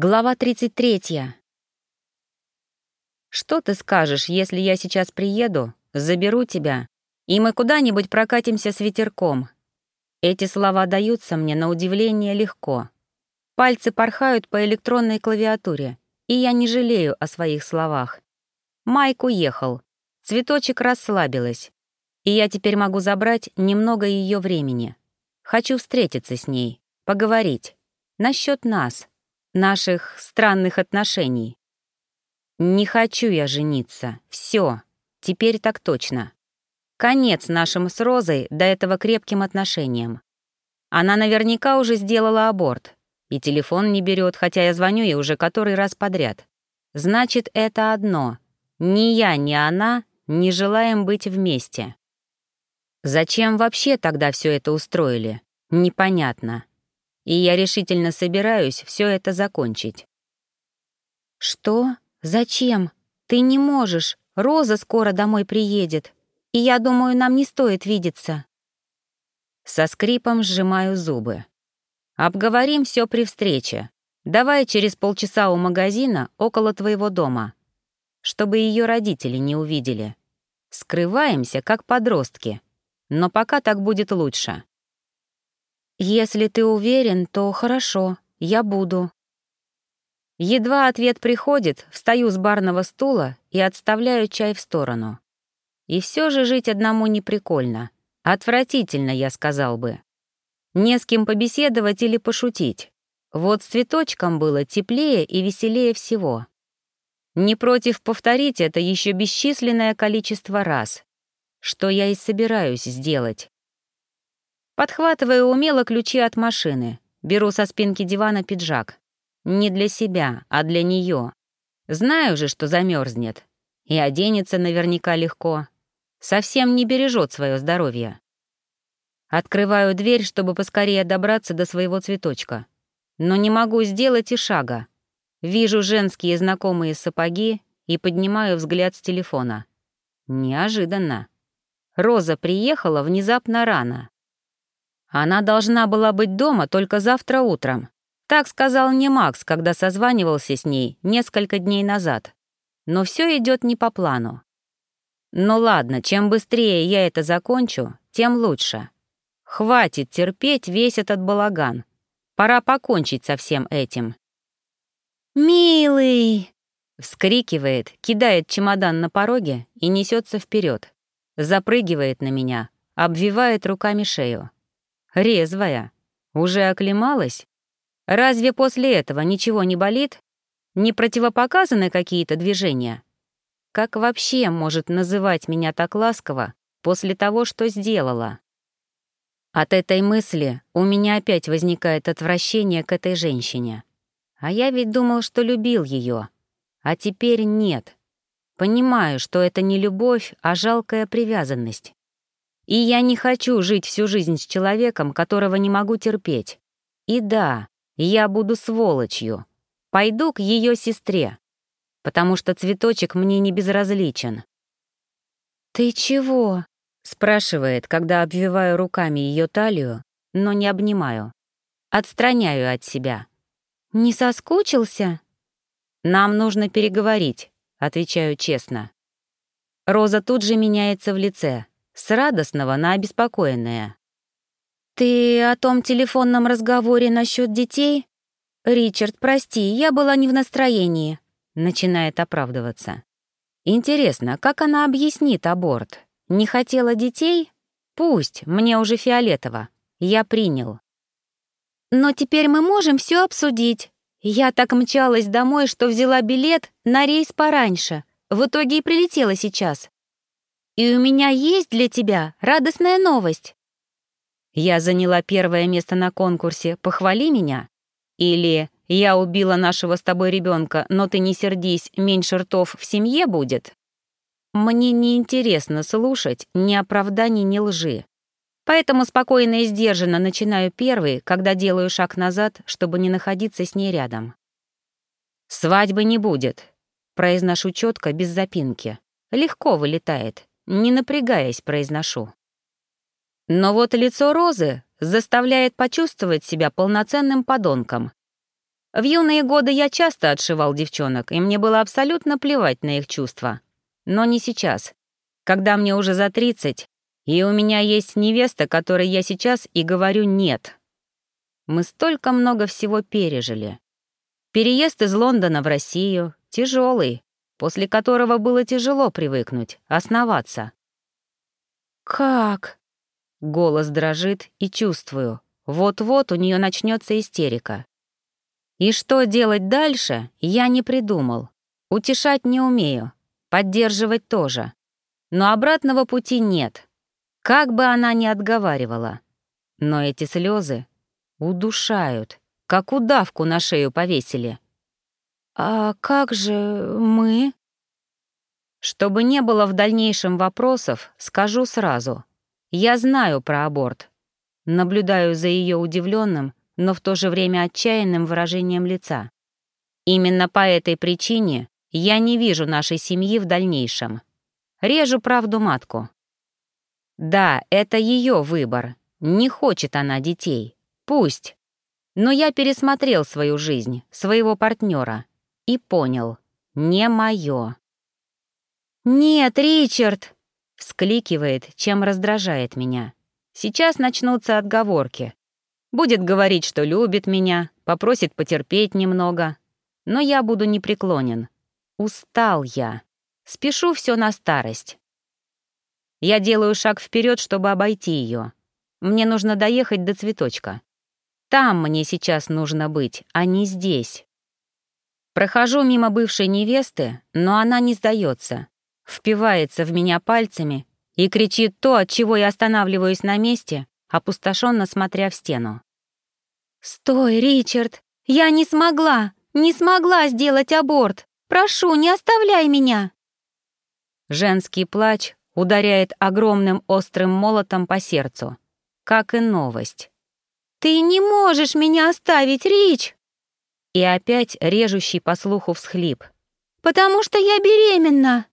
Глава 33. «Что ты скажешь, если я сейчас приеду, заберу тебя, и мы куда-нибудь прокатимся с ветерком?» Эти слова даются мне на удивление легко. Пальцы порхают по электронной клавиатуре, и я не жалею о своих словах. Майк уехал, цветочек расслабилась, и я теперь могу забрать немного ее времени. Хочу встретиться с ней, поговорить. Насчет нас — наших странных отношений. Не хочу я жениться. Все. Теперь так точно. Конец нашим с Розой до этого крепким отношениям. Она наверняка уже сделала аборт. И телефон не берет, хотя я звоню ей уже который раз подряд. Значит, это одно. Ни я, ни она не желаем быть вместе. Зачем вообще тогда все это устроили? Непонятно и я решительно собираюсь все это закончить. «Что? Зачем? Ты не можешь. Роза скоро домой приедет, и я думаю, нам не стоит видеться». Со скрипом сжимаю зубы. «Обговорим все при встрече. Давай через полчаса у магазина около твоего дома, чтобы ее родители не увидели. Скрываемся, как подростки, но пока так будет лучше». «Если ты уверен, то хорошо, я буду». Едва ответ приходит, встаю с барного стула и отставляю чай в сторону. И все же жить одному не прикольно. Отвратительно, я сказал бы. Не с кем побеседовать или пошутить. Вот с цветочком было теплее и веселее всего. Не против повторить это еще бесчисленное количество раз, что я и собираюсь сделать. Подхватываю умело ключи от машины, беру со спинки дивана пиджак. Не для себя, а для нее. Знаю же, что замерзнет. И оденется наверняка легко. Совсем не бережет свое здоровье. Открываю дверь, чтобы поскорее добраться до своего цветочка. Но не могу сделать и шага. Вижу женские знакомые сапоги и поднимаю взгляд с телефона. Неожиданно. Роза приехала внезапно рано. Она должна была быть дома только завтра утром. Так сказал мне Макс, когда созванивался с ней несколько дней назад. Но все идет не по плану. Ну ладно, чем быстрее я это закончу, тем лучше. Хватит терпеть весь этот балаган. Пора покончить со всем этим. «Милый!» — вскрикивает, кидает чемодан на пороге и несется вперед. Запрыгивает на меня, обвивает руками шею. Резвая. Уже оклемалась? Разве после этого ничего не болит? Не противопоказаны какие-то движения? Как вообще может называть меня так ласково после того, что сделала? От этой мысли у меня опять возникает отвращение к этой женщине. А я ведь думал, что любил ее. А теперь нет. Понимаю, что это не любовь, а жалкая привязанность. И я не хочу жить всю жизнь с человеком, которого не могу терпеть. И да, я буду сволочью. Пойду к ее сестре, потому что цветочек мне не безразличен. «Ты чего?» — спрашивает, когда обвиваю руками ее талию, но не обнимаю. Отстраняю от себя. «Не соскучился?» «Нам нужно переговорить», — отвечаю честно. Роза тут же меняется в лице, с радостного на обеспокоенное. «Ты о том телефонном разговоре насчет детей? Ричард, прости, я была не в настроении», — начинает оправдываться. «Интересно, как она объяснит аборт? Не хотела детей? Пусть, мне уже фиолетово. Я принял». «Но теперь мы можем все обсудить. Я так мчалась домой, что взяла билет на рейс пораньше. В итоге и прилетела сейчас. И у меня есть для тебя радостная новость. Я заняла первое место на конкурсе «Похвали меня» или «Я убила нашего с тобой ребенка, но ты не сердись, меньше ртов в семье будет». Мне не интересно слушать ни оправданий, ни лжи. Поэтому спокойно и сдержанно начинаю первый, когда делаю шаг назад, чтобы не находиться с ней рядом. «Свадьбы не будет», — произношу четко, без запинки. Легко вылетает не напрягаясь, произношу. Но вот лицо Розы заставляет почувствовать себя полноценным подонком. В юные годы я часто отшивал девчонок, и мне было абсолютно плевать на их чувства. Но не сейчас, когда мне уже за 30, и у меня есть невеста, которой я сейчас и говорю «нет». Мы столько много всего пережили. Переезд из Лондона в Россию тяжелый, после которого было тяжело привыкнуть, основаться. «Как?» Голос дрожит и чувствую. Вот-вот у нее начнется истерика. И что делать дальше, я не придумал. Утешать не умею, поддерживать тоже. Но обратного пути нет. Как бы она ни отговаривала. Но эти слезы удушают, как удавку на шею повесили. «А как же мы?» Чтобы не было в дальнейшем вопросов, скажу сразу. Я знаю про аборт. Наблюдаю за ее удивленным, но в то же время отчаянным выражением лица. Именно по этой причине я не вижу нашей семьи в дальнейшем. Режу правду матку. Да, это ее выбор. Не хочет она детей. Пусть. Но я пересмотрел свою жизнь, своего партнера и понял — не мое. «Нет, Ричард!» — вскликивает, чем раздражает меня. Сейчас начнутся отговорки. Будет говорить, что любит меня, попросит потерпеть немного. Но я буду непреклонен. Устал я. Спешу все на старость. Я делаю шаг вперед, чтобы обойти ее. Мне нужно доехать до цветочка. Там мне сейчас нужно быть, а не здесь. Прохожу мимо бывшей невесты, но она не сдается. Впивается в меня пальцами и кричит то, от чего я останавливаюсь на месте, опустошенно смотря в стену. «Стой, Ричард! Я не смогла! Не смогла сделать аборт! Прошу, не оставляй меня!» Женский плач ударяет огромным острым молотом по сердцу, как и новость. «Ты не можешь меня оставить, Рич!» И опять режущий по слуху всхлип. «Потому что я беременна!»